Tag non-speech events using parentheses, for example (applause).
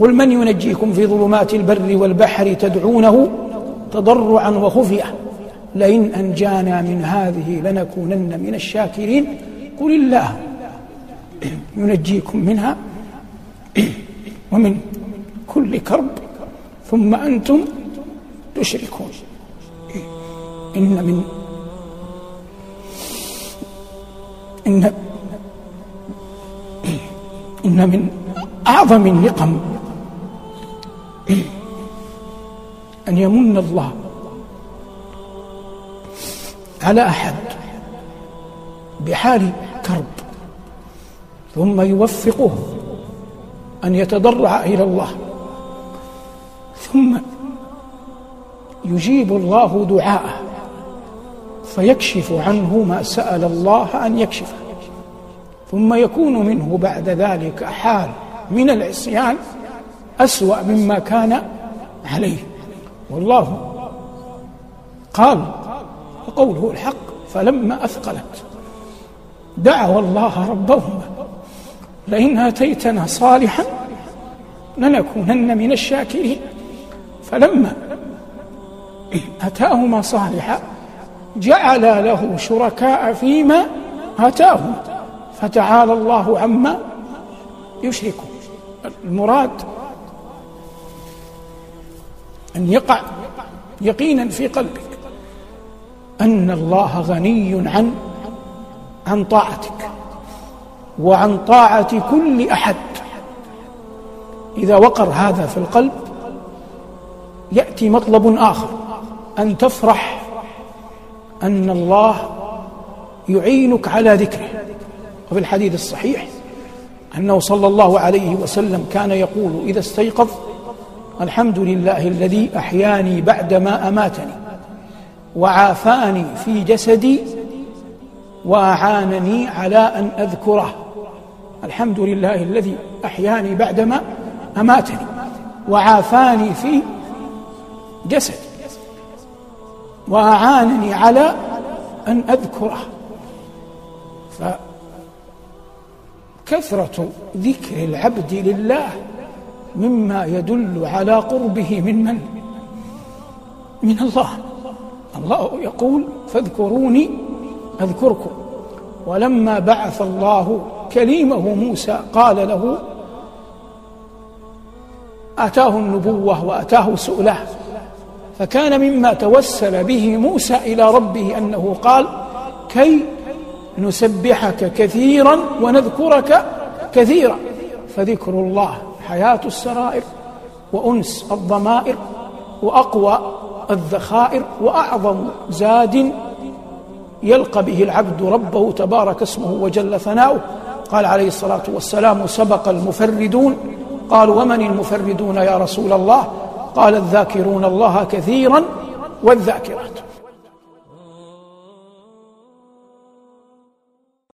قل من ينجيكم في ظلمات البر والبحر تدعونه تضرعا وخفية؟ لئن أنجانا من هذه لنكونن من الشاكرين. قل الله ينجيكم منها (clears throat) ومن كل كرب ثم أنتم تشركون. إن من إن إن من أعظم النقم أن يمن الله على أحد بحال كرب ثم يوفقه أن يتضرع إلى الله ثم يجيب الله دعاءه فيكشف عنه ما سأل الله أن يكشفه ثم يكون منه بعد ذلك حال من العصيان أسوأ مما كان عليه. والله قال وقوله الحق فلما أثقلت. دعوا الله ربهما لئن آتيتنا صالحا لنكونن من الشاكرين. فلما آتاهما صالحا جعل له شركاء فيما اتاهم فتعالى الله عما يشركون. المراد أن يقع يقينا في قلبك أن الله غني عن عن طاعتك وعن طاعة كل أحد. إذا وقر هذا في القلب يأتي مطلب آخر أن تفرح أن الله يعينك على ذكره. وفي الحديث الصحيح أنه صلى الله عليه وسلم كان يقول إذا استيقظ الحمد لله الذي أحياني بعدما أماتني وعافاني في جسدي وأعانني على أن أذكره. الحمد لله الذي أحياني بعدما أماتني وعافاني في جسدي وأعانني على أن أذكره. فكثرة ذكر العبد لله مما يدل على قربه من من؟ من الله. الله يقول فاذكروني أذكركم. ولما بعث الله كليمه موسى قال له آتاه النبوة وآتاه سؤله فكان مما توسل به موسى إلى ربه أنه قال كي نسبحك كثيرا ونذكرك كثيرا. فذكر الله. حياة السرائر وأنس الضمائر وأقوى الذخائر وأعظم زاد يلقى به العبد ربه تبارك اسمه وجل ثناؤه. قال عليه الصلاة والسلام سبق المفردون. قالوا ومن المفردون يا رسول الله؟ قال الذاكرون الله كثيرا والذاكرات.